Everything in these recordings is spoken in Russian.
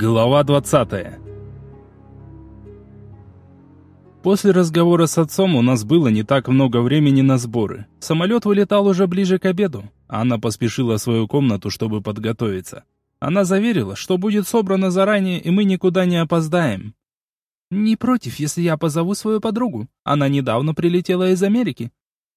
Глава 20 После разговора с отцом у нас было не так много времени на сборы. Самолет вылетал уже ближе к обеду. Анна поспешила в свою комнату, чтобы подготовиться. Она заверила, что будет собрано заранее, и мы никуда не опоздаем. «Не против, если я позову свою подругу. Она недавно прилетела из Америки».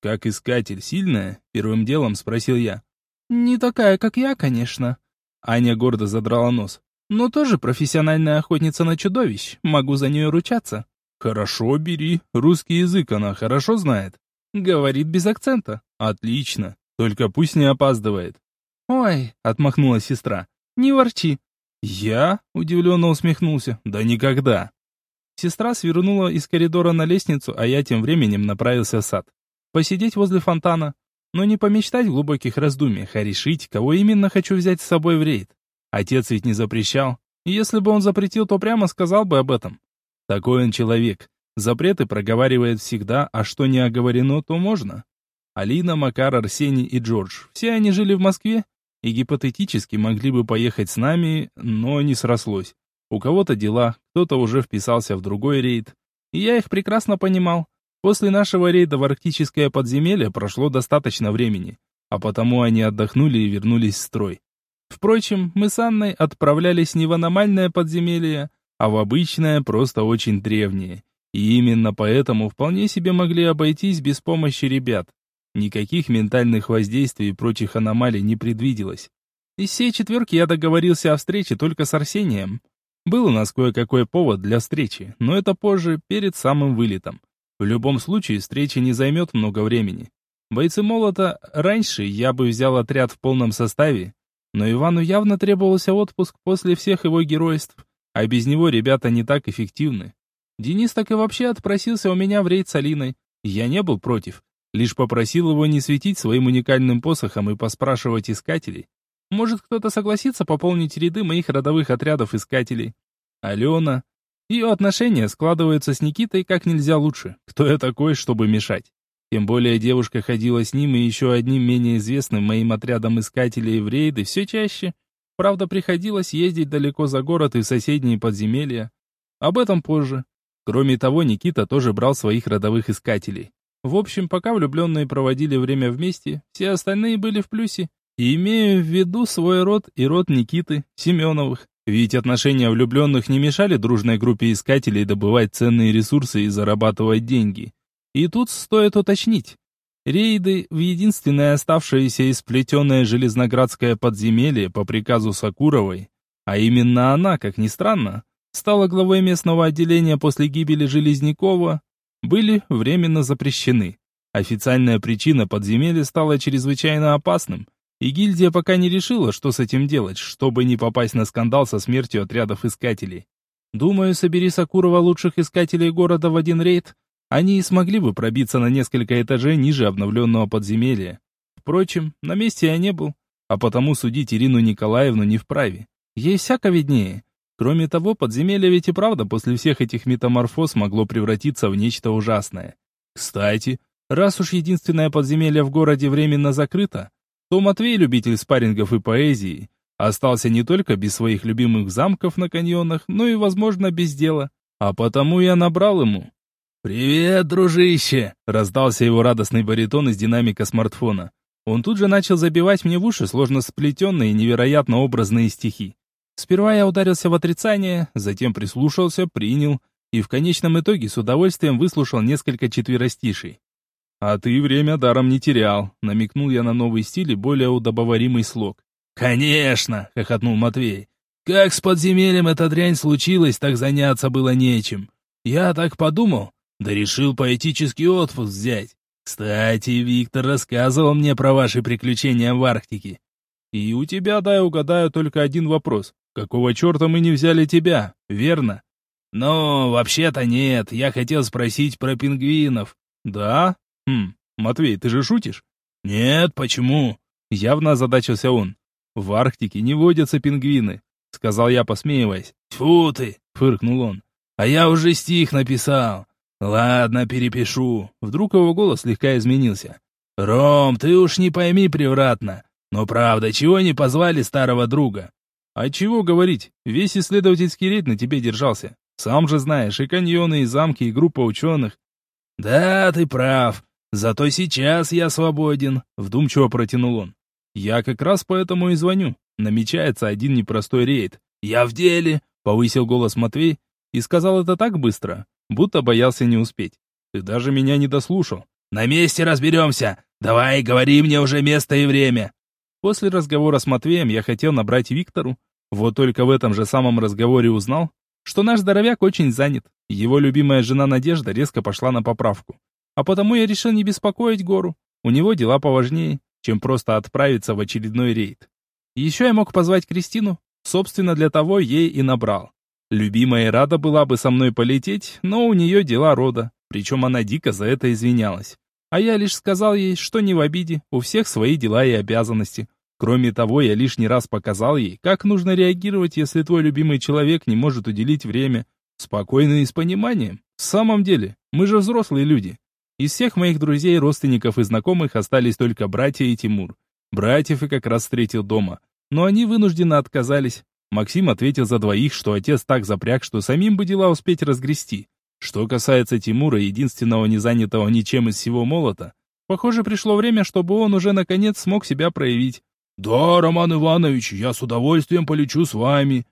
«Как искатель, сильная?» — первым делом спросил я. «Не такая, как я, конечно». Аня гордо задрала нос. «Но тоже профессиональная охотница на чудовищ. Могу за нее ручаться». «Хорошо, бери. Русский язык она хорошо знает». «Говорит без акцента». «Отлично. Только пусть не опаздывает». «Ой», — отмахнулась сестра, — «не ворчи». «Я?» — удивленно усмехнулся. «Да никогда». Сестра свернула из коридора на лестницу, а я тем временем направился в сад. Посидеть возле фонтана, но не помечтать в глубоких раздумьях, а решить, кого именно хочу взять с собой в рейд. Отец ведь не запрещал. Если бы он запретил, то прямо сказал бы об этом. Такой он человек. Запреты проговаривает всегда, а что не оговорено, то можно. Алина, Макар, Арсений и Джордж. Все они жили в Москве и гипотетически могли бы поехать с нами, но не срослось. У кого-то дела, кто-то уже вписался в другой рейд. И я их прекрасно понимал. После нашего рейда в арктическое подземелье прошло достаточно времени, а потому они отдохнули и вернулись в строй. Впрочем, мы с Анной отправлялись не в аномальное подземелье, а в обычное, просто очень древнее. И именно поэтому вполне себе могли обойтись без помощи ребят. Никаких ментальных воздействий и прочих аномалий не предвиделось. Из всей четверки я договорился о встрече только с Арсением. Был у нас кое-какой повод для встречи, но это позже, перед самым вылетом. В любом случае, встреча не займет много времени. Бойцы молота, раньше я бы взял отряд в полном составе, но Ивану явно требовался отпуск после всех его геройств, а без него ребята не так эффективны. Денис так и вообще отпросился у меня в рейд с Алиной. Я не был против, лишь попросил его не светить своим уникальным посохом и поспрашивать искателей, может, кто-то согласится пополнить ряды моих родовых отрядов искателей. Алена. Ее отношения складываются с Никитой как нельзя лучше. Кто я такой, чтобы мешать? Тем более девушка ходила с ним и еще одним менее известным моим отрядом искателей в рейды все чаще. Правда, приходилось ездить далеко за город и в соседние подземелья. Об этом позже. Кроме того, Никита тоже брал своих родовых искателей. В общем, пока влюбленные проводили время вместе, все остальные были в плюсе. И имею в виду свой род и род Никиты, Семеновых. Ведь отношения влюбленных не мешали дружной группе искателей добывать ценные ресурсы и зарабатывать деньги. И тут стоит уточнить. Рейды в единственное оставшееся исплетенное железноградское подземелье по приказу Сакуровой, а именно она, как ни странно, стала главой местного отделения после гибели Железнякова, были временно запрещены. Официальная причина подземелья стала чрезвычайно опасным, и гильдия пока не решила, что с этим делать, чтобы не попасть на скандал со смертью отрядов искателей. Думаю, собери Сакурова лучших искателей города в один рейд, они и смогли бы пробиться на несколько этажей ниже обновленного подземелья. Впрочем, на месте я не был, а потому судить Ирину Николаевну не вправе. Ей всяко виднее. Кроме того, подземелье ведь и правда после всех этих метаморфоз могло превратиться в нечто ужасное. Кстати, раз уж единственное подземелье в городе временно закрыто, то Матвей, любитель спаррингов и поэзии, остался не только без своих любимых замков на каньонах, но и, возможно, без дела. А потому я набрал ему. «Привет, дружище!» — раздался его радостный баритон из динамика смартфона. Он тут же начал забивать мне в уши сложно сплетенные и невероятно образные стихи. Сперва я ударился в отрицание, затем прислушался, принял и в конечном итоге с удовольствием выслушал несколько четверостишей. «А ты время даром не терял», — намекнул я на новый стиль и более удобоваримый слог. «Конечно!» — хохотнул Матвей. «Как с подземельем эта дрянь случилась, так заняться было нечем. Я так подумал, да решил поэтический отпуск взять. Кстати, Виктор рассказывал мне про ваши приключения в Арктике. И у тебя, дай угадаю, только один вопрос. Какого черта мы не взяли тебя, верно? Ну, вообще-то нет, я хотел спросить про пингвинов. Да? «Хм, Матвей, ты же шутишь?» «Нет, почему?» Явно озадачился он. «В Арктике не водятся пингвины», — сказал я, посмеиваясь. «Тьфу ты!» — фыркнул он. «А я уже стих написал. Ладно, перепишу». Вдруг его голос слегка изменился. «Ром, ты уж не пойми превратно. Но правда, чего не позвали старого друга? А чего говорить, весь исследовательский рейд на тебе держался. Сам же знаешь, и каньоны, и замки, и группа ученых. Да, ты прав. Зато сейчас я свободен, вдумчиво протянул он. Я как раз поэтому и звоню. Намечается один непростой рейд. Я в деле, повысил голос Матвей и сказал это так быстро, будто боялся не успеть. Ты даже меня не дослушал. На месте разберемся. Давай, говори мне уже место и время. После разговора с Матвеем я хотел набрать Виктору, вот только в этом же самом разговоре узнал, что наш здоровяк очень занят. Его любимая жена Надежда резко пошла на поправку. А потому я решил не беспокоить Гору. У него дела поважнее, чем просто отправиться в очередной рейд. Еще я мог позвать Кристину, собственно, для того ей и набрал. Любимая рада была бы со мной полететь, но у нее дела рода, причем она дико за это извинялась. А я лишь сказал ей, что не в обиде, у всех свои дела и обязанности. Кроме того, я лишний раз показал ей, как нужно реагировать, если твой любимый человек не может уделить время. Спокойно и с пониманием. В самом деле, мы же взрослые люди. Из всех моих друзей, родственников и знакомых остались только братья и Тимур. Братьев и как раз встретил дома. Но они вынужденно отказались. Максим ответил за двоих, что отец так запряг, что самим бы дела успеть разгрести. Что касается Тимура, единственного не занятого ничем из всего молота, похоже, пришло время, чтобы он уже наконец смог себя проявить. «Да, Роман Иванович, я с удовольствием полечу с вами».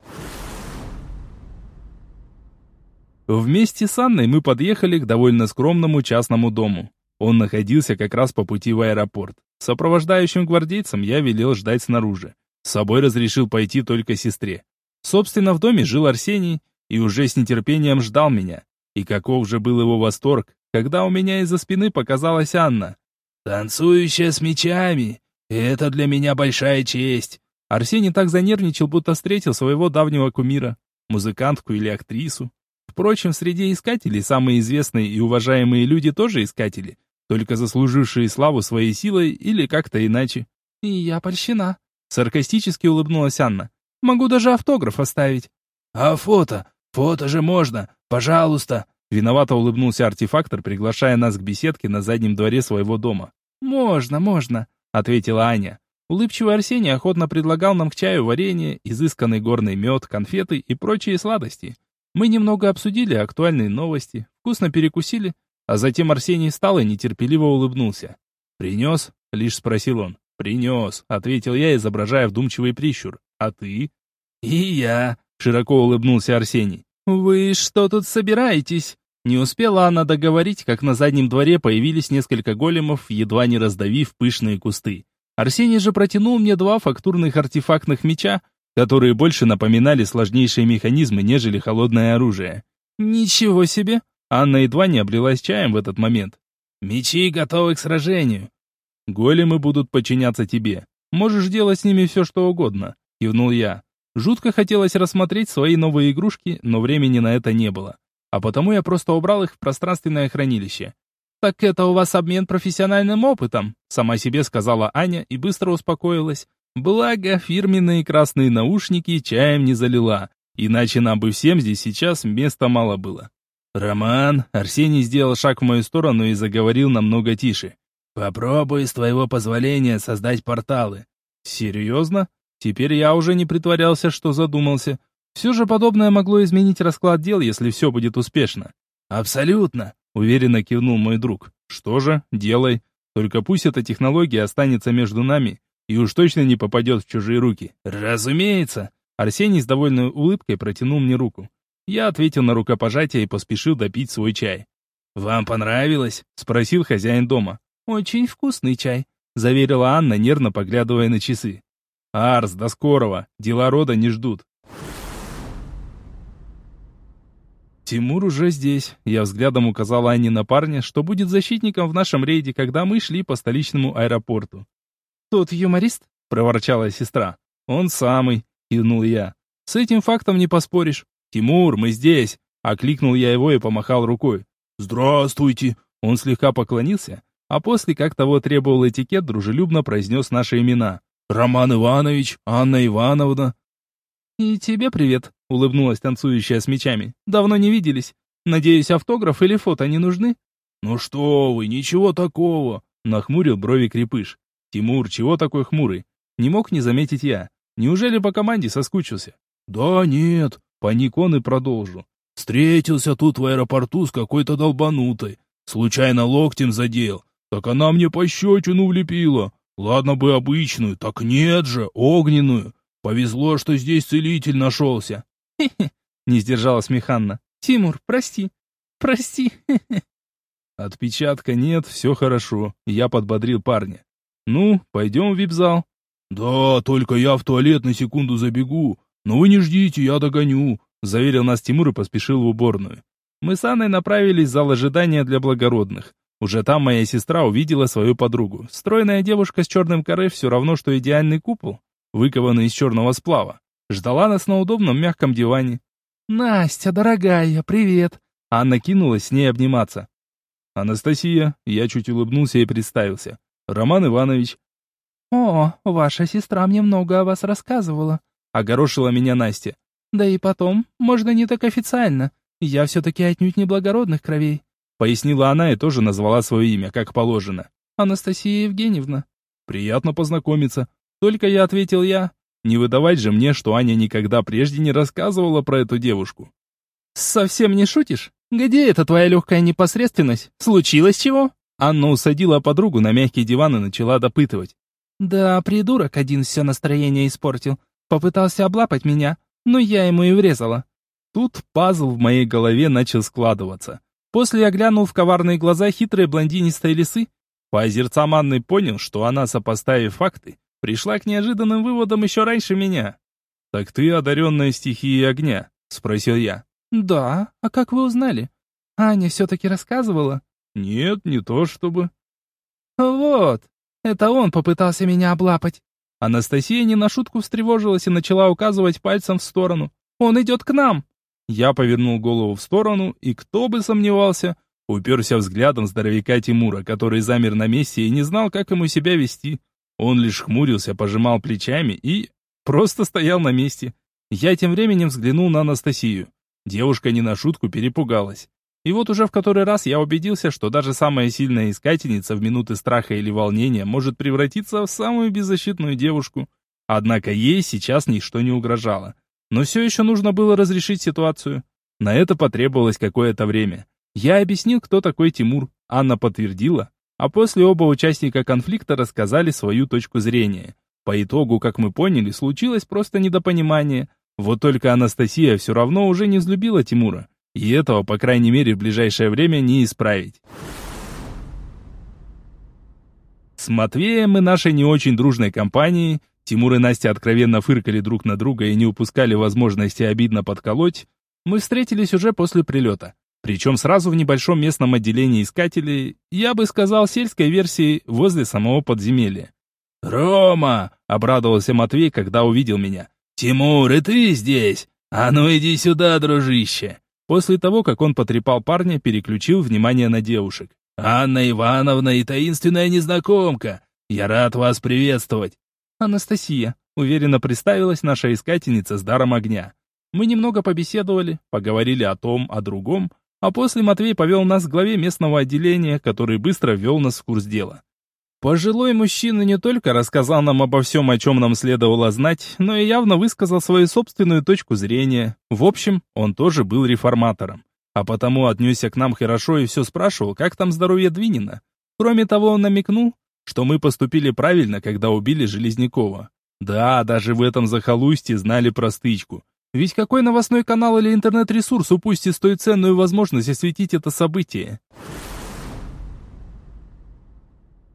Вместе с Анной мы подъехали к довольно скромному частному дому. Он находился как раз по пути в аэропорт. Сопровождающим гвардейцам я велел ждать снаружи. С собой разрешил пойти только сестре. Собственно, в доме жил Арсений и уже с нетерпением ждал меня. И каков же был его восторг, когда у меня из-за спины показалась Анна. «Танцующая с мечами! Это для меня большая честь!» Арсений так занервничал, будто встретил своего давнего кумира, музыкантку или актрису. Впрочем, среди искателей самые известные и уважаемые люди тоже искатели, только заслужившие славу своей силой или как-то иначе. «И я польщена», — саркастически улыбнулась Анна. «Могу даже автограф оставить». «А фото? Фото же можно! Пожалуйста!» Виновато улыбнулся артефактор, приглашая нас к беседке на заднем дворе своего дома. «Можно, можно», — ответила Аня. Улыбчивый Арсений охотно предлагал нам к чаю варенье, изысканный горный мед, конфеты и прочие сладости. Мы немного обсудили актуальные новости, вкусно перекусили, а затем Арсений встал и нетерпеливо улыбнулся. «Принес?» — лишь спросил он. «Принес», — ответил я, изображая вдумчивый прищур. «А ты?» «И я», Широко улыбнулся Арсений. «Вы что тут собираетесь?» Не успела она договорить, как на заднем дворе появились несколько големов, едва не раздавив пышные кусты. Арсений же протянул мне два фактурных артефактных меча, которые больше напоминали сложнейшие механизмы, нежели холодное оружие. «Ничего себе!» Анна едва не облилась чаем в этот момент. «Мечи готовы к сражению!» «Големы будут подчиняться тебе. Можешь делать с ними все, что угодно», — кивнул я. Жутко хотелось рассмотреть свои новые игрушки, но времени на это не было. А потому я просто убрал их в пространственное хранилище. «Так это у вас обмен профессиональным опытом», сама себе сказала Аня и быстро успокоилась. Благо, фирменные красные наушники чаем не залила, иначе нам бы всем здесь сейчас места мало было. «Роман», Арсений сделал шаг в мою сторону и заговорил намного тише. «Попробуй с твоего позволения создать порталы». «Серьезно?» Теперь я уже не притворялся, что задумался. Все же подобное могло изменить расклад дел, если все будет успешно. «Абсолютно», — уверенно кивнул мой друг. «Что же, делай. Только пусть эта технология останется между нами и уж точно не попадет в чужие руки». «Разумеется». Арсений с довольной улыбкой протянул мне руку. Я ответил на рукопожатие и поспешил допить свой чай. «Вам понравилось?» — спросил хозяин дома. «Очень вкусный чай», — заверила Анна, нервно поглядывая на часы. Арс, до скорого. Дела рода не ждут. Тимур уже здесь. Я взглядом указал Анне на парня, что будет защитником в нашем рейде, когда мы шли по столичному аэропорту. «Тот юморист?» — проворчала сестра. «Он самый», — кивнул я. «С этим фактом не поспоришь. Тимур, мы здесь!» — окликнул я его и помахал рукой. «Здравствуйте!» Он слегка поклонился, а после, как того требовал этикет, дружелюбно произнес наши имена. Роман Иванович, Анна Ивановна». «И тебе привет», — улыбнулась танцующая с мечами. «Давно не виделись. Надеюсь, автограф или фото не нужны?» «Ну что вы, ничего такого», — нахмурил брови крепыш. «Тимур, чего такой хмурый?» Не мог не заметить я. Неужели по команде соскучился? Да нет, паник он и продолжил. Встретился тут в аэропорту с какой-то долбанутой. Случайно локтем задел. Так она мне пощечину влепила. Ладно бы обычную, так нет же, огненную. Повезло, что здесь целитель нашелся. Хе-хе, не сдержалась Миханна. Тимур, прости, прости. Отпечатка нет, все хорошо. Я подбодрил парня. Ну, пойдем в вип-зал. Да, только я в туалет на секунду забегу. Но вы не ждите, я догоню. Заверил нас Тимур и поспешил в уборную. Мы с Анной направились в зал ожидания для благородных. Уже там моя сестра увидела свою подругу. Стройная девушка с черным каре все равно, что идеальный купол, выкованный из черного сплава. Ждала нас на удобном мягком диване. «Настя, дорогая, привет!» Анна кинулась с ней обниматься. «Анастасия», я чуть улыбнулся и представился. «Роман Иванович». «О, ваша сестра мне много о вас рассказывала», — огорошила меня Настя. «Да и потом, можно не так официально. Я все-таки отнюдь не благородных кровей», — пояснила она и тоже назвала свое имя, как положено. «Анастасия Евгеньевна». «Приятно познакомиться». Только я ответил я. Не выдавать же мне, что Аня никогда прежде не рассказывала про эту девушку. «Совсем не шутишь? Где эта твоя легкая непосредственность? Случилось чего?» Анна усадила подругу на мягкий диван и начала допытывать. «Да, придурок один все настроение испортил. Попытался облапать меня, но я ему и врезала. Тут пазл в моей голове начал складываться. После я глянул в коварные глаза хитрой блондинистой лисы. По озерцам Анны понял, что она, сопоставив факты, пришла к неожиданным выводам еще раньше меня. «Так ты одаренная стихией огня?» — спросил я. «Да, а как вы узнали? Аня все-таки рассказывала?» «Нет, не то чтобы». «Вот, это он попытался меня облапать». Анастасия не на шутку встревожилась и начала указывать пальцем в сторону. «Он идет к нам!» Я повернул голову в сторону, и кто бы сомневался, уперся взглядом здоровяка Тимура, который замер на месте и не знал, как ему себя вести. Он лишь хмурился, пожимал плечами и... просто стоял на месте. Я тем временем взглянул на Анастасию. Девушка не на шутку перепугалась. И вот уже в который раз я убедился, что даже самая сильная искательница в минуты страха или волнения может превратиться в самую беззащитную девушку. Однако ей сейчас ничто не угрожало. Но все еще нужно было разрешить ситуацию. На это потребовалось какое-то время. Я объяснил, кто такой Тимур. Анна подтвердила. А после оба участника конфликта рассказали свою точку зрения. По итогу, как мы поняли, случилось просто недопонимание. Вот только Анастасия все равно уже не взлюбила Тимура. И этого, по крайней мере, в ближайшее время не исправить. С Матвеем и нашей не очень дружной компанией, Тимур и Настя откровенно фыркали друг на друга и не упускали возможности обидно подколоть, мы встретились уже после прилета. Причем сразу в небольшом местном отделении искателей, я бы сказал сельской версии, возле самого подземелья. «Рома!» — обрадовался Матвей, когда увидел меня. «Тимур, и ты здесь? А ну иди сюда, дружище!» После того, как он потрепал парня, переключил внимание на девушек. «Анна Ивановна и таинственная незнакомка! Я рад вас приветствовать!» «Анастасия», — уверенно представилась наша искательница с даром огня. Мы немного побеседовали, поговорили о том, о другом, а после Матвей повел нас к главе местного отделения, который быстро ввел нас в курс дела. Пожилой мужчина не только рассказал нам обо всем, о чем нам следовало знать, но и явно высказал свою собственную точку зрения. В общем, он тоже был реформатором. А потому отнесся к нам хорошо и все спрашивал, как там здоровье Двинина. Кроме того, он намекнул, что мы поступили правильно, когда убили Железнякова. Да, даже в этом захолустье знали про стычку. Ведь какой новостной канал или интернет-ресурс упустит столь ценную возможность осветить это событие?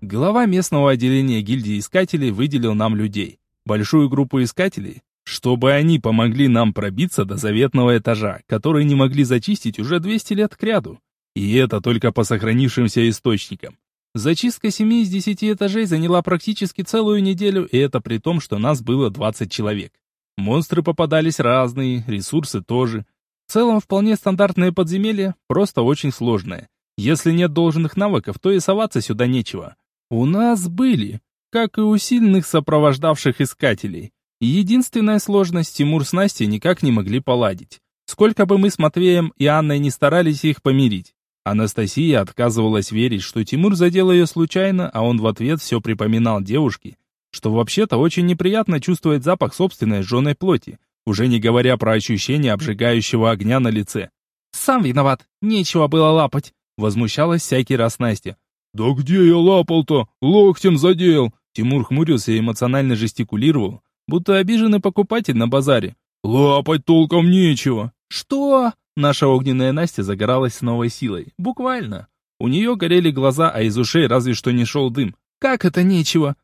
Глава местного отделения гильдии искателей выделил нам людей. Большую группу искателей, чтобы они помогли нам пробиться до заветного этажа, который не могли зачистить уже 200 лет кряду. И это только по сохранившимся источникам. Зачистка семи из десяти этажей заняла практически целую неделю, и это при том, что нас было 20 человек. Монстры попадались разные, ресурсы тоже. В целом вполне стандартное подземелье, просто очень сложное. Если нет должных навыков, то и соваться сюда нечего. У нас были, как и у сильных сопровождавших искателей. Единственная сложность Тимур с Настей никак не могли поладить. Сколько бы мы с Матвеем и Анной не старались их помирить. Анастасия отказывалась верить, что Тимур задел ее случайно, а он в ответ все припоминал девушке, что вообще-то очень неприятно чувствовать запах собственной сжженной плоти, уже не говоря про ощущение обжигающего огня на лице. «Сам виноват, нечего было лапать», — возмущалась всякий раз Настя. «Да где я лапал-то? Локтем задел!» Тимур хмурился и эмоционально жестикулировал, будто обиженный покупатель на базаре. «Лапать толком нечего!» «Что?» Наша огненная Настя загоралась с новой силой. Буквально. У нее горели глаза, а из ушей разве что не шел дым. «Как это нечего?»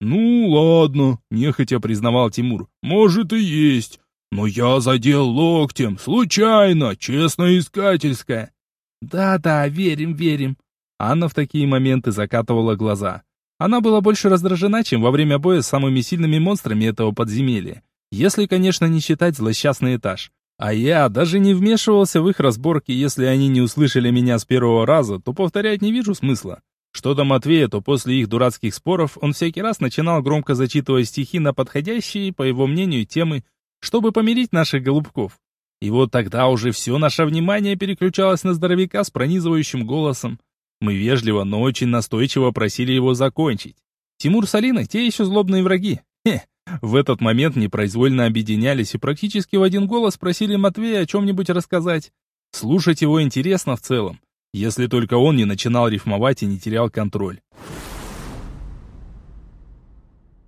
«Ну, ладно», — нехотя признавал Тимур. «Может и есть. Но я задел локтем, случайно, честно искательская». «Да-да, верим, верим». Анна в такие моменты закатывала глаза. Она была больше раздражена, чем во время боя с самыми сильными монстрами этого подземелья. Если, конечно, не считать злосчастный этаж. А я даже не вмешивался в их разборки, если они не услышали меня с первого раза, то повторять не вижу смысла. Что до Матвея, то после их дурацких споров он всякий раз начинал громко зачитывать стихи на подходящие, по его мнению, темы, чтобы помирить наших голубков. И вот тогда уже все наше внимание переключалось на здоровяка с пронизывающим голосом. Мы вежливо, но очень настойчиво просили его закончить. Тимур с Алиной, те еще злобные враги. В этот момент непроизвольно объединялись и практически в один голос просили Матвея о чем-нибудь рассказать. Слушать его интересно в целом, если только он не начинал рифмовать и не терял контроль.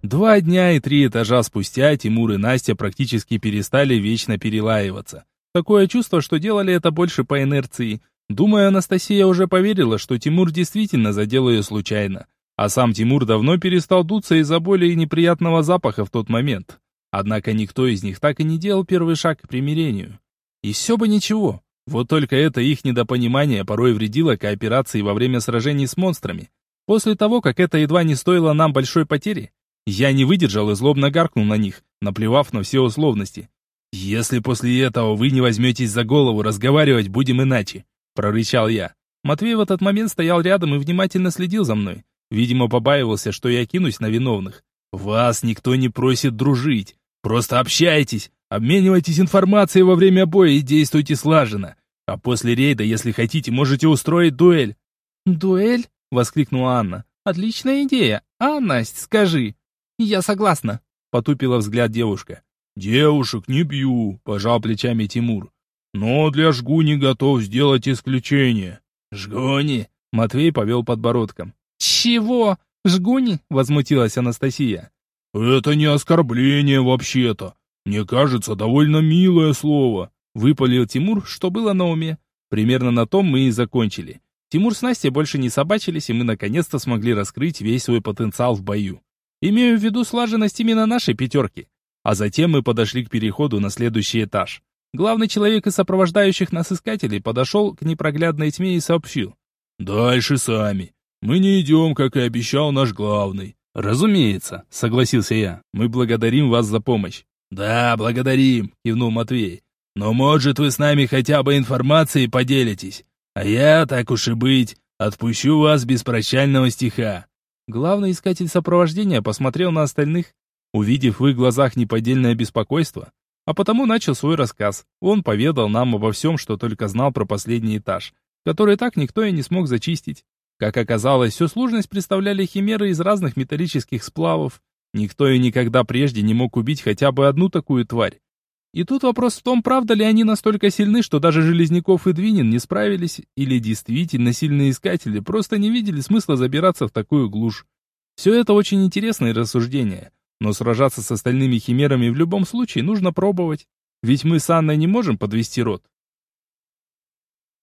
Два дня и три этажа спустя Тимур и Настя практически перестали вечно перелаиваться. Такое чувство, что делали это больше по инерции. Думаю, Анастасия уже поверила, что Тимур действительно задел ее случайно. А сам Тимур давно перестал дуться из-за боли и неприятного запаха в тот момент. Однако никто из них так и не делал первый шаг к примирению. И все бы ничего. Вот только это их недопонимание порой вредило кооперации во время сражений с монстрами. После того, как это едва не стоило нам большой потери, я не выдержал и злобно гаркнул на них, наплевав на все условности. «Если после этого вы не возьметесь за голову, разговаривать будем иначе», — прорычал я. Матвей в этот момент стоял рядом и внимательно следил за мной. Видимо, побаивался, что я кинусь на виновных. «Вас никто не просит дружить. Просто общайтесь, обменивайтесь информацией во время боя и действуйте слаженно. А после рейда, если хотите, можете устроить дуэль». «Дуэль?» — воскликнула Анна. «Отличная идея. А, Настя, скажи, «Я согласна», — потупила взгляд девушка. «Девушек не бью», — пожал плечами Тимур. «Но для жгуни готов сделать исключение». «Жгуни?» — Матвей повел подбородком. «Чего? Жгуни?» — возмутилась Анастасия. «Это не оскорбление вообще-то. Мне кажется, довольно милое слово», — выпалил Тимур, что было на уме. Примерно на том мы и закончили. Тимур с Настей больше не собачились, и мы наконец-то смогли раскрыть весь свой потенциал в бою. Имею в виду слаженность именно нашей пятерки. А затем мы подошли к переходу на следующий этаж. Главный человек из сопровождающих нас искателей подошел к непроглядной тьме и сообщил. «Дальше сами. Мы не идем, как и обещал наш главный». «Разумеется», — согласился я. «Мы благодарим вас за помощь». «Да, благодарим», — кивнул Матвей. «Но, может, вы с нами хотя бы информацией поделитесь? А я, так уж и быть, отпущу вас без прощального стиха. Главный искатель сопровождения посмотрел на остальных, увидев в их глазах неподдельное беспокойство, а потому начал свой рассказ. Он поведал нам обо всем, что только знал про последний этаж, который так никто и не смог зачистить. Как оказалось, всю сложность представляли химеры из разных металлических сплавов. Никто и никогда прежде не мог убить хотя бы одну такую тварь. И тут вопрос в том, правда ли они настолько сильны, что даже Железняков и Двинин не справились, или действительно сильные искатели просто не видели смысла забираться в такую глушь. Все это очень интересные рассуждения, но сражаться с остальными химерами в любом случае нужно пробовать. Ведь мы с Анной не можем подвести рот.